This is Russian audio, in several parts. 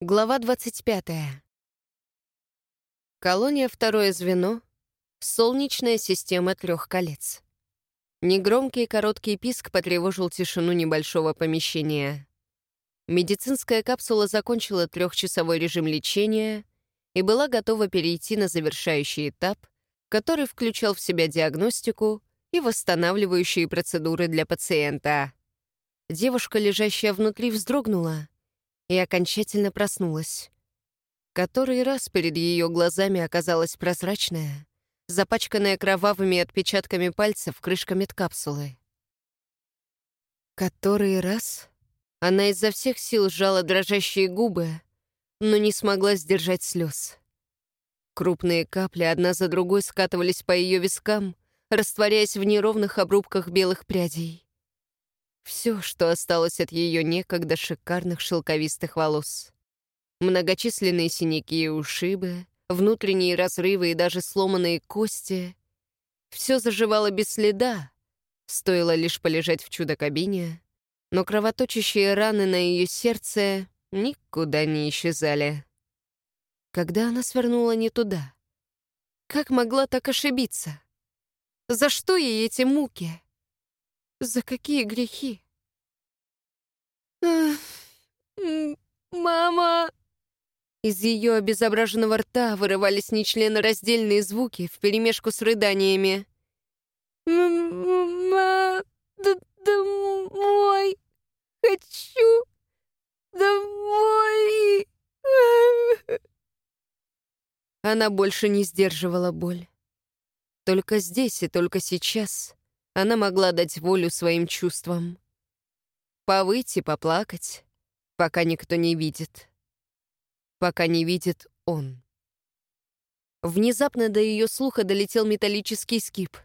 Глава 25. Колония «Второе звено» — солнечная система трех колец. Негромкий короткий писк потревожил тишину небольшого помещения. Медицинская капсула закончила трехчасовой режим лечения и была готова перейти на завершающий этап, который включал в себя диагностику и восстанавливающие процедуры для пациента. Девушка, лежащая внутри, вздрогнула — и окончательно проснулась. Который раз перед ее глазами оказалась прозрачная, запачканная кровавыми отпечатками пальцев крышка медкапсулы. Который раз она изо всех сил сжала дрожащие губы, но не смогла сдержать слез. Крупные капли одна за другой скатывались по ее вискам, растворяясь в неровных обрубках белых прядей. Все, что осталось от ее некогда шикарных шелковистых волос. Многочисленные синяки и ушибы, внутренние разрывы и даже сломанные кости. Все заживало без следа, стоило лишь полежать в чудо-кабине, но кровоточащие раны на ее сердце никуда не исчезали. Когда она свернула не туда? Как могла так ошибиться? За что ей эти муки? За какие грехи? «Мама!» Из ее обезображенного рта вырывались нечленораздельные звуки вперемешку с рыданиями. «Мама, домой! Хочу домой!» Она больше не сдерживала боль. Только здесь и только сейчас она могла дать волю своим чувствам. Повыть и поплакать, пока никто не видит. Пока не видит он. Внезапно до ее слуха долетел металлический скип.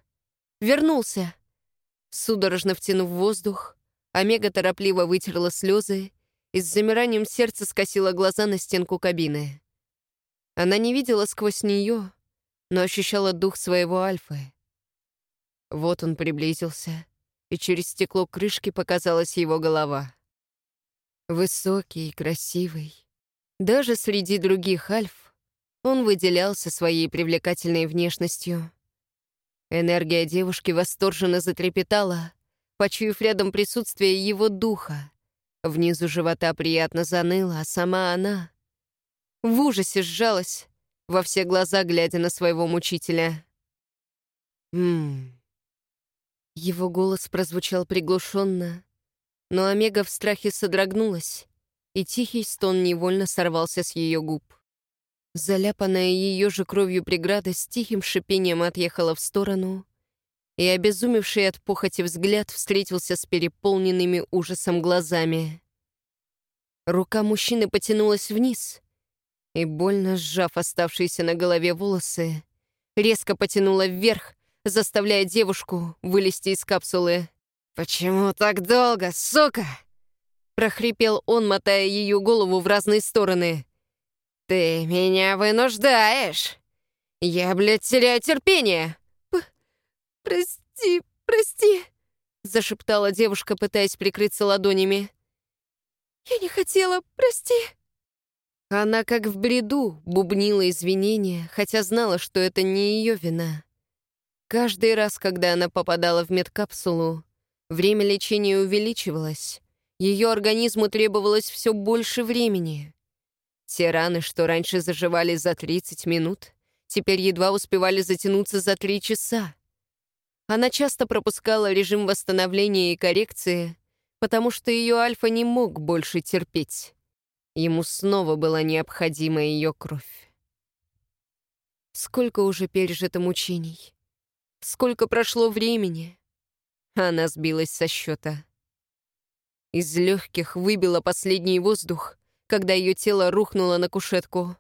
Вернулся. Судорожно втянув воздух, Омега торопливо вытерла слезы и с замиранием сердца скосила глаза на стенку кабины. Она не видела сквозь нее, но ощущала дух своего Альфы. Вот он приблизился, и через стекло крышки показалась его голова. Высокий и красивый. Даже среди других альф он выделялся своей привлекательной внешностью. Энергия девушки восторженно затрепетала, почуяв рядом присутствие его духа. Внизу живота приятно заныло, а сама она в ужасе сжалась, во все глаза глядя на своего мучителя. «Ммм, его голос прозвучал приглушенно, но Омега в страхе содрогнулась, и тихий стон невольно сорвался с ее губ. Заляпанная ее же кровью преграда с тихим шипением отъехала в сторону, и обезумевший от похоти взгляд встретился с переполненными ужасом глазами. Рука мужчины потянулась вниз, и, больно сжав оставшиеся на голове волосы, резко потянула вверх, заставляя девушку вылезти из капсулы. «Почему так долго, сука?» прохрипел он, мотая ее голову в разные стороны. «Ты меня вынуждаешь! Я, блядь, теряю терпение!» П «Прости, прости!» зашептала девушка, пытаясь прикрыться ладонями. «Я не хотела, прости!» Она, как в бреду, бубнила извинения, хотя знала, что это не ее вина. Каждый раз, когда она попадала в медкапсулу, время лечения увеличивалось. Ее организму требовалось все больше времени. Те раны, что раньше заживали за 30 минут, теперь едва успевали затянуться за 3 часа. Она часто пропускала режим восстановления и коррекции, потому что ее альфа не мог больше терпеть. Ему снова была необходима ее кровь. Сколько уже пережито мучений. Сколько прошло времени? Она сбилась со счета. Из легких выбила последний воздух, когда ее тело рухнуло на кушетку.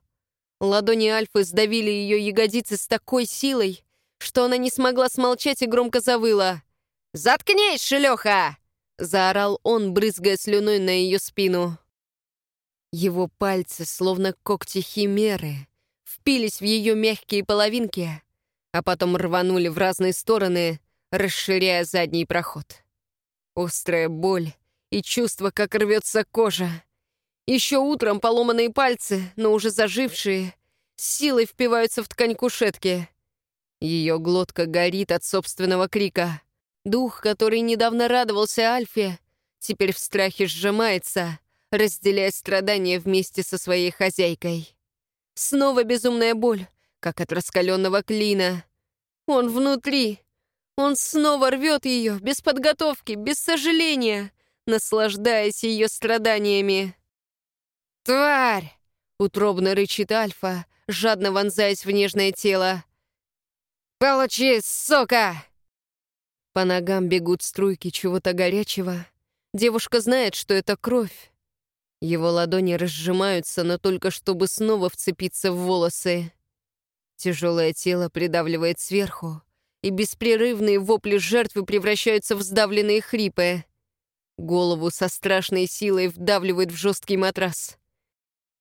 Ладони Альфы сдавили ее ягодицы с такой силой, что она не смогла смолчать и громко завыла. «Заткнись, шелеха!» — заорал он, брызгая слюной на ее спину. Его пальцы, словно когти химеры, впились в ее мягкие половинки, а потом рванули в разные стороны, расширяя задний проход. Острая боль и чувство, как рвется кожа. Еще утром поломанные пальцы, но уже зажившие, силой впиваются в ткань кушетки. Ее глотка горит от собственного крика. Дух, который недавно радовался Альфе, теперь в страхе сжимается, разделяя страдания вместе со своей хозяйкой. Снова безумная боль, как от раскаленного клина. Он внутри. Он снова рвет ее, без подготовки, без сожаления, наслаждаясь ее страданиями. «Тварь!» — утробно рычит Альфа, жадно вонзаясь в нежное тело. «Получи, сука!» По ногам бегут струйки чего-то горячего. Девушка знает, что это кровь. Его ладони разжимаются, но только чтобы снова вцепиться в волосы. Тяжелое тело придавливает сверху, и беспрерывные вопли жертвы превращаются в сдавленные хрипы. Голову со страшной силой вдавливает в жесткий матрас.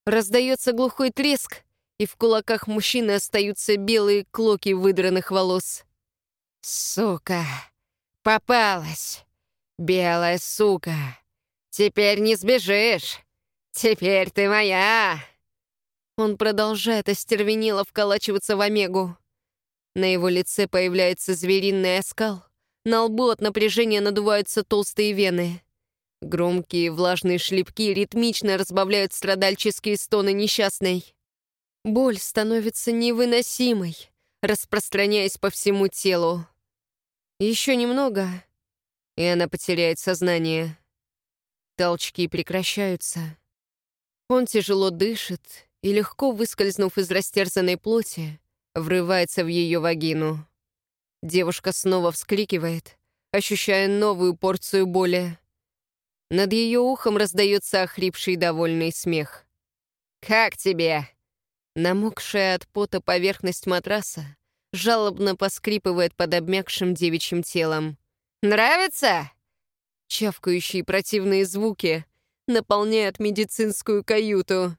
Раздается глухой треск, и в кулаках мужчины остаются белые клоки выдранных волос. «Сука! Попалась! Белая сука! Теперь не сбежишь!» «Теперь ты моя!» Он продолжает остервенело вколачиваться в Омегу. На его лице появляется звериный оскал. На лбу от напряжения надуваются толстые вены. Громкие влажные шлепки ритмично разбавляют страдальческие стоны несчастной. Боль становится невыносимой, распространяясь по всему телу. Еще немного, и она потеряет сознание. Толчки прекращаются. Он тяжело дышит и, легко выскользнув из растерзанной плоти, врывается в ее вагину. Девушка снова вскрикивает, ощущая новую порцию боли. Над ее ухом раздается охрипший довольный смех. «Как тебе?» Намокшая от пота поверхность матраса жалобно поскрипывает под обмякшим девичьим телом. «Нравится?» Чавкающие противные звуки наполняют медицинскую каюту.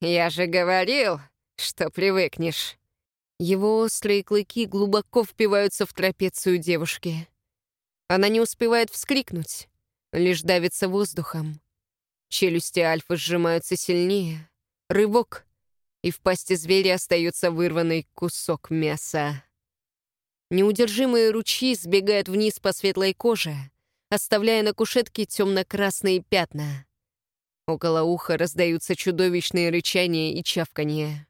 «Я же говорил, что привыкнешь». Его острые клыки глубоко впиваются в трапецию девушки. Она не успевает вскрикнуть, лишь давится воздухом. Челюсти Альфы сжимаются сильнее. Рывок, и в пасти зверя остается вырванный кусок мяса. Неудержимые ручьи сбегают вниз по светлой коже, оставляя на кушетке темно-красные пятна. Около уха раздаются чудовищные рычания и чавканье.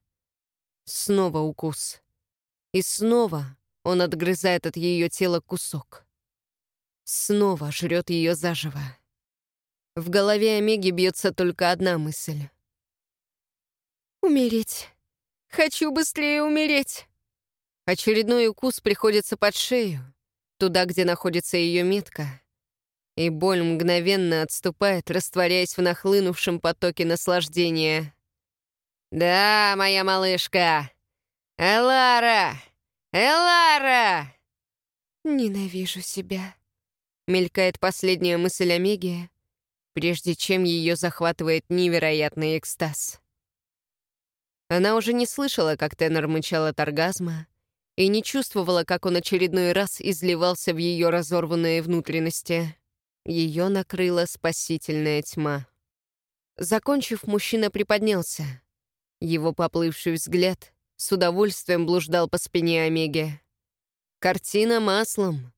Снова укус. И снова он отгрызает от ее тела кусок. Снова жрет ее заживо. В голове Омеги бьется только одна мысль. «Умереть. Хочу быстрее умереть». Очередной укус приходится под шею, туда, где находится ее метка и боль мгновенно отступает, растворяясь в нахлынувшем потоке наслаждения. «Да, моя малышка! Элара! Элара!» «Ненавижу себя», — мелькает последняя мысль Омеги, прежде чем ее захватывает невероятный экстаз. Она уже не слышала, как тенор мычал от оргазма, и не чувствовала, как он очередной раз изливался в ее разорванные внутренности. Ее накрыла спасительная тьма. Закончив, мужчина приподнялся. Его поплывший взгляд с удовольствием блуждал по спине Омеги. Картина маслом.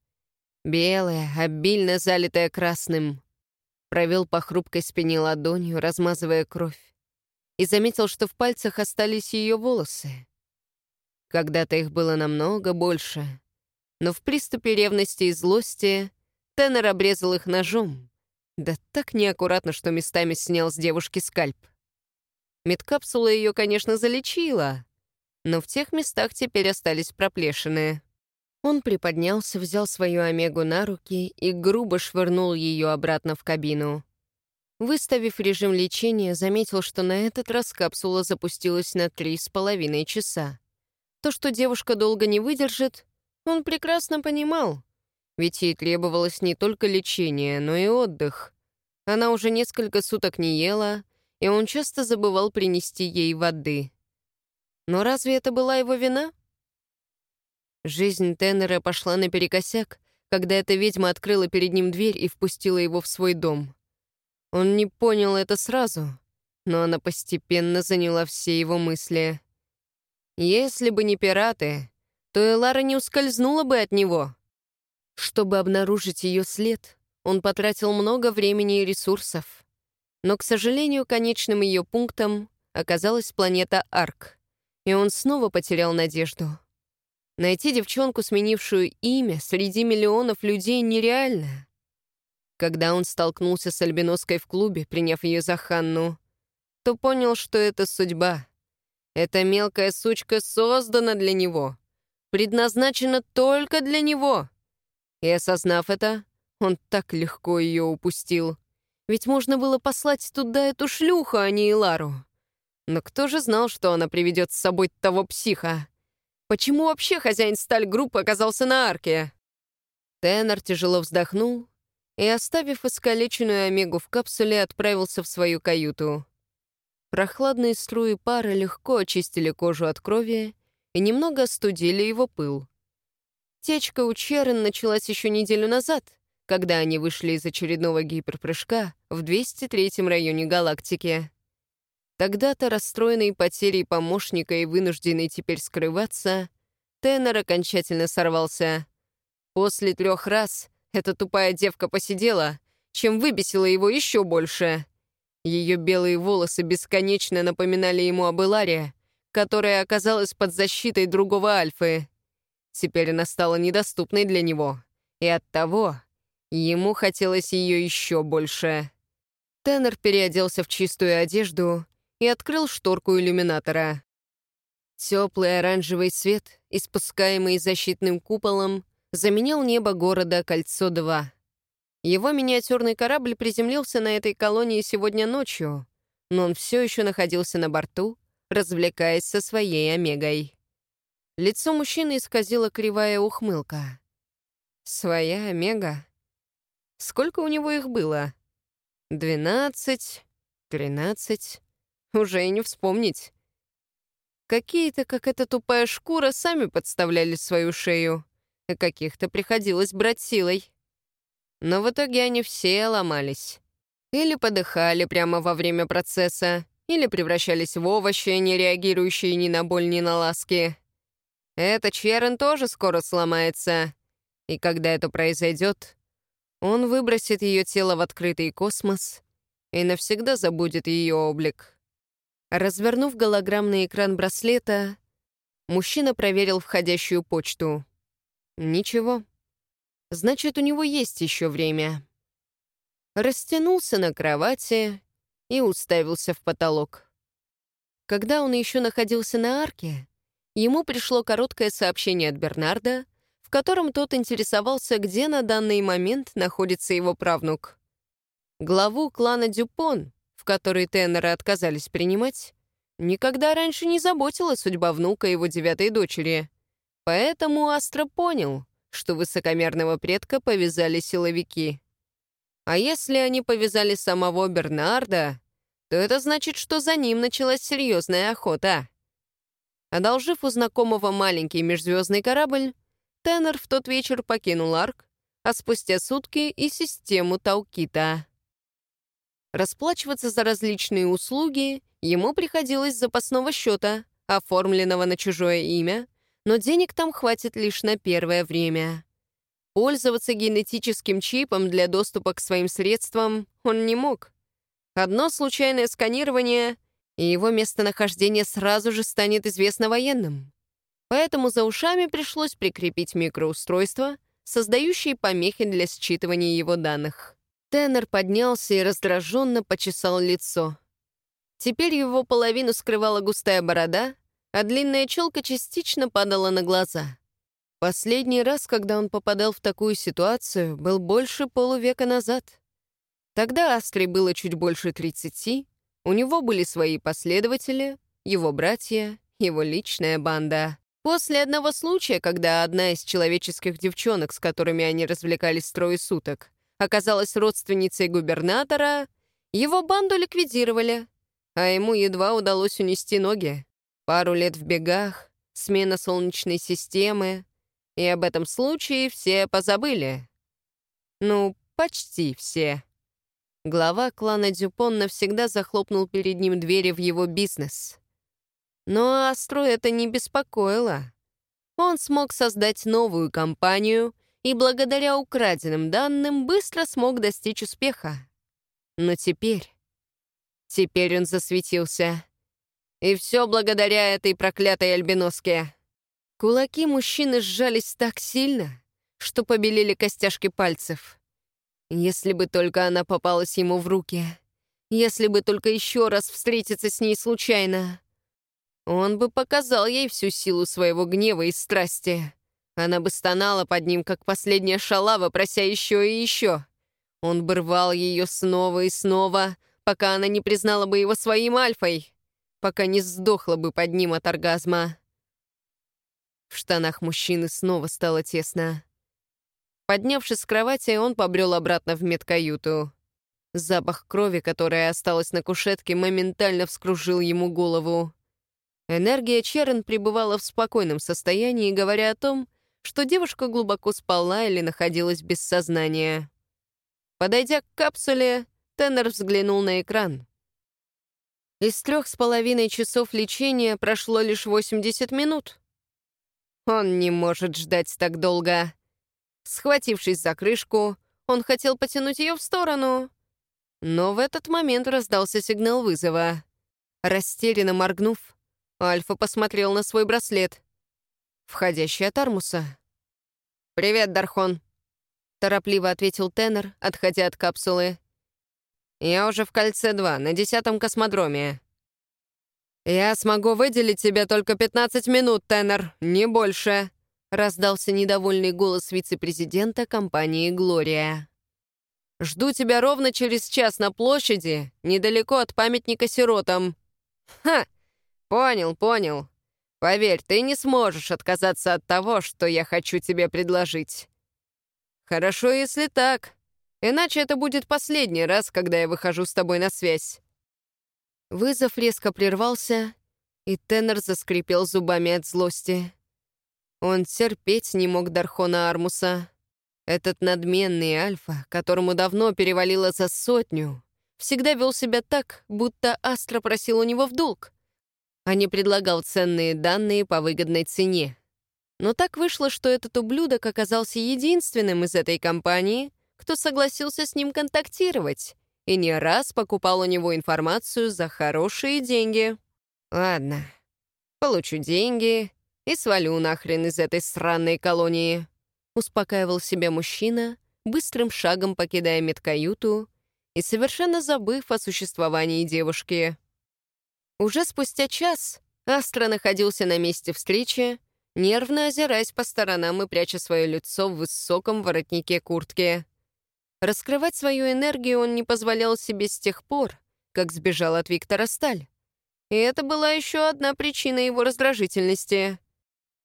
Белая, обильно залитая красным. Провел по хрупкой спине ладонью, размазывая кровь. И заметил, что в пальцах остались ее волосы. Когда-то их было намного больше. Но в приступе ревности и злости Теннер обрезал их ножом. Да так неаккуратно, что местами снял с девушки скальп. Медкапсула ее, конечно, залечила, но в тех местах теперь остались проплешины. Он приподнялся, взял свою Омегу на руки и грубо швырнул ее обратно в кабину. Выставив режим лечения, заметил, что на этот раз капсула запустилась на три с половиной часа. То, что девушка долго не выдержит, он прекрасно понимал. Ведь ей требовалось не только лечение, но и отдых. Она уже несколько суток не ела, и он часто забывал принести ей воды. Но разве это была его вина? Жизнь Теннера пошла наперекосяк, когда эта ведьма открыла перед ним дверь и впустила его в свой дом. Он не понял это сразу, но она постепенно заняла все его мысли. Если бы не пираты, то Элара не ускользнула бы от него. Чтобы обнаружить ее след, он потратил много времени и ресурсов. Но, к сожалению, конечным ее пунктом оказалась планета Арк, и он снова потерял надежду. Найти девчонку, сменившую имя, среди миллионов людей нереально. Когда он столкнулся с Альбиноской в клубе, приняв ее за Ханну, то понял, что это судьба. Эта мелкая сучка создана для него, предназначена только для него. И осознав это, он так легко ее упустил. Ведь можно было послать туда эту шлюху, а не Илару. Но кто же знал, что она приведет с собой того психа? Почему вообще хозяин сталь-группы оказался на арке? Теннер тяжело вздохнул и, оставив искалеченную Омегу в капсуле, отправился в свою каюту. Прохладные струи пара легко очистили кожу от крови и немного остудили его пыл. Течка у Черен началась еще неделю назад, когда они вышли из очередного гиперпрыжка в 203-м районе галактики. Тогда-то, расстроенный потерей помощника и вынужденный теперь скрываться, Теннер окончательно сорвался. После трех раз эта тупая девка посидела, чем выбесила его еще больше. Ее белые волосы бесконечно напоминали ему об Иларе, которая оказалась под защитой другого Альфы. Теперь она стала недоступной для него, и оттого ему хотелось ее еще больше. Теннер переоделся в чистую одежду и открыл шторку иллюминатора. Теплый оранжевый свет, испускаемый защитным куполом, заменял небо города Кольцо-2. Его миниатюрный корабль приземлился на этой колонии сегодня ночью, но он все еще находился на борту, развлекаясь со своей Омегой. Лицо мужчины исказила кривая ухмылка. «Своя Омега? Сколько у него их было? Двенадцать? Тринадцать? Уже и не вспомнить. Какие-то, как эта тупая шкура, сами подставляли свою шею, а каких-то приходилось брать силой. Но в итоге они все ломались. Или подыхали прямо во время процесса, или превращались в овощи, не реагирующие ни на боль, ни на ласки. Этот Черен тоже скоро сломается. И когда это произойдет, он выбросит ее тело в открытый космос и навсегда забудет ее облик. Развернув голограммный экран браслета, мужчина проверил входящую почту. Ничего. Значит, у него есть еще время. Растянулся на кровати и уставился в потолок. Когда он еще находился на арке, ему пришло короткое сообщение от Бернарда, в котором тот интересовался, где на данный момент находится его правнук. Главу клана Дюпон, в который теноры отказались принимать, никогда раньше не заботила судьба внука его девятой дочери. Поэтому Астра понял, что высокомерного предка повязали силовики. А если они повязали самого Бернарда, то это значит, что за ним началась серьезная охота. Одолжив у знакомого маленький межзвездный корабль, Теннер в тот вечер покинул Арк, а спустя сутки и систему Таукита. Расплачиваться за различные услуги ему приходилось с запасного счета, оформленного на чужое имя, но денег там хватит лишь на первое время. Пользоваться генетическим чипом для доступа к своим средствам он не мог. Одно случайное сканирование, и его местонахождение сразу же станет известно военным. Поэтому за ушами пришлось прикрепить микроустройство, создающее помехи для считывания его данных. Теннер поднялся и раздраженно почесал лицо. Теперь его половину скрывала густая борода, а длинная челка частично падала на глаза. Последний раз, когда он попадал в такую ситуацию, был больше полувека назад. Тогда Астре было чуть больше 30, у него были свои последователи, его братья, его личная банда. После одного случая, когда одна из человеческих девчонок, с которыми они развлекались трое суток, оказалась родственницей губернатора, его банду ликвидировали, а ему едва удалось унести ноги. Пару лет в бегах, смена солнечной системы, и об этом случае все позабыли. Ну, почти все. Глава клана Дюпон навсегда захлопнул перед ним двери в его бизнес. Но Астру это не беспокоило. Он смог создать новую компанию и благодаря украденным данным быстро смог достичь успеха. Но теперь... Теперь он засветился. И все благодаря этой проклятой альбиноске. Кулаки мужчины сжались так сильно, что побелели костяшки пальцев. Если бы только она попалась ему в руки. Если бы только еще раз встретиться с ней случайно. Он бы показал ей всю силу своего гнева и страсти. Она бы стонала под ним, как последняя шалава, прося еще и еще. Он бы рвал ее снова и снова, пока она не признала бы его своим альфой, пока не сдохла бы под ним от оргазма. В штанах мужчины снова стало тесно. Поднявшись с кровати, он побрел обратно в медкаюту. Запах крови, которая осталась на кушетке, моментально вскружил ему голову. Энергия Черен пребывала в спокойном состоянии, говоря о том, что девушка глубоко спала или находилась без сознания. Подойдя к капсуле, Теннер взглянул на экран. Из трех с половиной часов лечения прошло лишь 80 минут. Он не может ждать так долго. Схватившись за крышку, он хотел потянуть ее в сторону. Но в этот момент раздался сигнал вызова. Растерянно моргнув, Альфа посмотрел на свой браслет. Входящий от Армуса. «Привет, Дархон», — торопливо ответил Теннер, отходя от капсулы. «Я уже в кольце 2, на десятом космодроме». «Я смогу выделить тебе только 15 минут, Теннер, не больше», раздался недовольный голос вице-президента компании «Глория». «Жду тебя ровно через час на площади, недалеко от памятника сиротам». «Ха! Понял, понял. Поверь, ты не сможешь отказаться от того, что я хочу тебе предложить». «Хорошо, если так. Иначе это будет последний раз, когда я выхожу с тобой на связь». Вызов резко прервался, и тенор заскрипел зубами от злости. Он терпеть не мог Дархона Армуса. Этот надменный Альфа, которому давно перевалило за сотню, всегда вел себя так, будто Астра просил у него в долг, а не предлагал ценные данные по выгодной цене. Но так вышло, что этот ублюдок оказался единственным из этой компании, кто согласился с ним контактировать и не раз покупал у него информацию за хорошие деньги. Ладно, получу деньги, и свалю нахрен из этой сраной колонии», — успокаивал себя мужчина, быстрым шагом покидая медкаюту и совершенно забыв о существовании девушки. Уже спустя час Астра находился на месте встречи, нервно озираясь по сторонам и пряча свое лицо в высоком воротнике куртки. Раскрывать свою энергию он не позволял себе с тех пор, как сбежал от Виктора Сталь. И это была еще одна причина его раздражительности.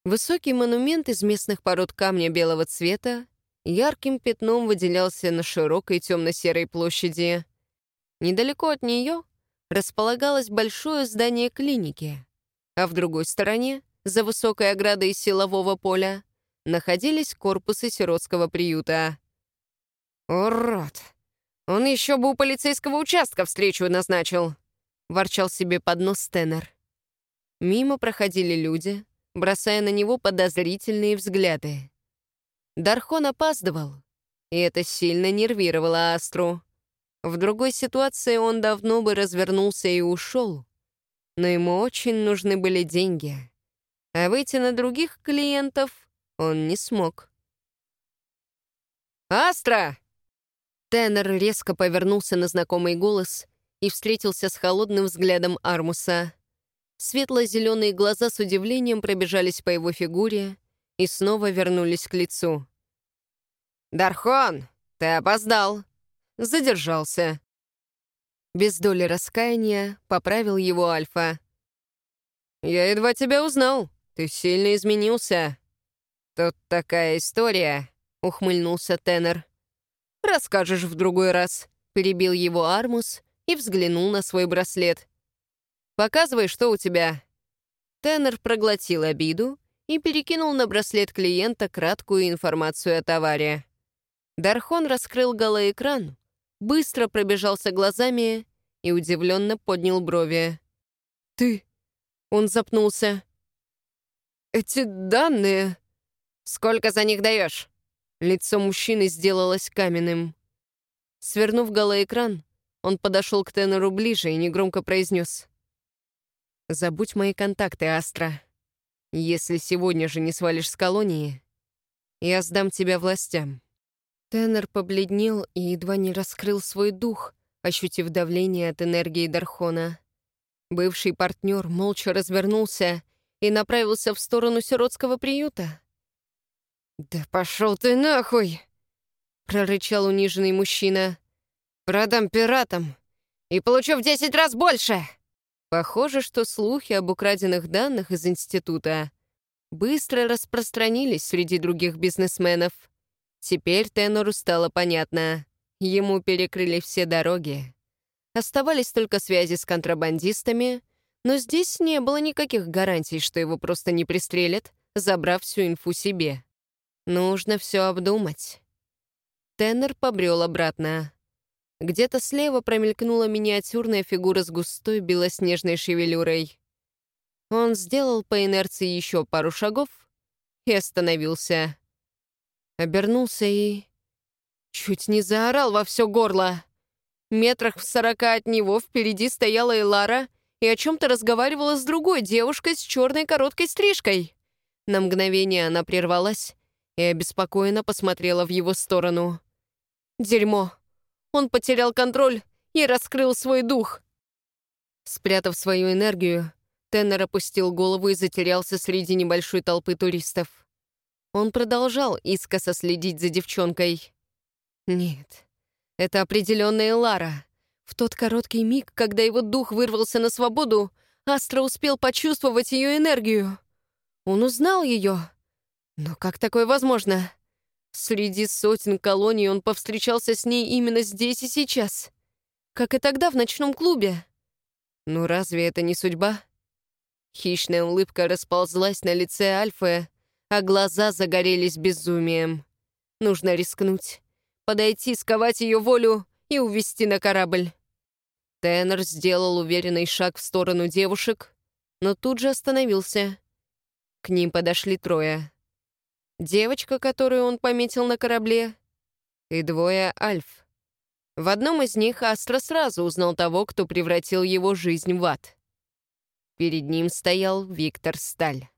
Высокий монумент из местных пород камня белого цвета ярким пятном выделялся на широкой темно-серой площади. Недалеко от нее располагалось большое здание клиники, а в другой стороне, за высокой оградой силового поля, находились корпусы сиротского приюта. «Урод! Он еще бы у полицейского участка встречу назначил!» — ворчал себе под нос Теннер. Мимо проходили люди — бросая на него подозрительные взгляды. Дархон опаздывал, и это сильно нервировало Астру. В другой ситуации он давно бы развернулся и ушел, но ему очень нужны были деньги, а выйти на других клиентов он не смог. «Астра!» Теннер резко повернулся на знакомый голос и встретился с холодным взглядом Армуса. Светло-зеленые глаза с удивлением пробежались по его фигуре и снова вернулись к лицу. «Дархон, ты опоздал!» Задержался. Без доли раскаяния поправил его Альфа. «Я едва тебя узнал. Ты сильно изменился». «Тут такая история», — ухмыльнулся Теннер. «Расскажешь в другой раз», — перебил его Армус и взглянул на свой браслет. Показывай, что у тебя». Теннер проглотил обиду и перекинул на браслет клиента краткую информацию о товаре. Дархон раскрыл голоэкран, быстро пробежался глазами и удивленно поднял брови. «Ты...» — он запнулся. «Эти данные...» «Сколько за них даешь?» Лицо мужчины сделалось каменным. Свернув голоэкран, он подошел к тенору ближе и негромко произнес. «Забудь мои контакты, Астра. Если сегодня же не свалишь с колонии, я сдам тебя властям». Тенор побледнел и едва не раскрыл свой дух, ощутив давление от энергии Дархона. Бывший партнер молча развернулся и направился в сторону сиротского приюта. «Да пошел ты нахуй!» — прорычал униженный мужчина. «Продам пиратам и получу в десять раз больше!» Похоже, что слухи об украденных данных из института быстро распространились среди других бизнесменов. Теперь Тенору стало понятно. Ему перекрыли все дороги. Оставались только связи с контрабандистами, но здесь не было никаких гарантий, что его просто не пристрелят, забрав всю инфу себе. Нужно все обдумать. Теннер побрел обратно. Где-то слева промелькнула миниатюрная фигура с густой белоснежной шевелюрой. Он сделал по инерции еще пару шагов и остановился. Обернулся и... Чуть не заорал во все горло. Метрах в сорока от него впереди стояла Элара и о чем-то разговаривала с другой девушкой с черной короткой стрижкой. На мгновение она прервалась и обеспокоенно посмотрела в его сторону. «Дерьмо! Он потерял контроль и раскрыл свой дух!» Спрятав свою энергию, Теннер опустил голову и затерялся среди небольшой толпы туристов. Он продолжал искоса следить за девчонкой. «Нет, это определенная Лара. В тот короткий миг, когда его дух вырвался на свободу, Астра успел почувствовать ее энергию. Он узнал ее, но как такое возможно? Среди сотен колоний он повстречался с ней именно здесь и сейчас. Как и тогда в ночном клубе. Ну разве это не судьба? Хищная улыбка расползлась на лице Альфы, а глаза загорелись безумием. Нужно рискнуть. Подойти, сковать ее волю и увести на корабль. Теннер сделал уверенный шаг в сторону девушек, но тут же остановился. К ним подошли трое девочка, которую он пометил на корабле, и двое альф. В одном из них Астра сразу узнал того, кто превратил его жизнь в ад. Перед ним стоял Виктор Сталь.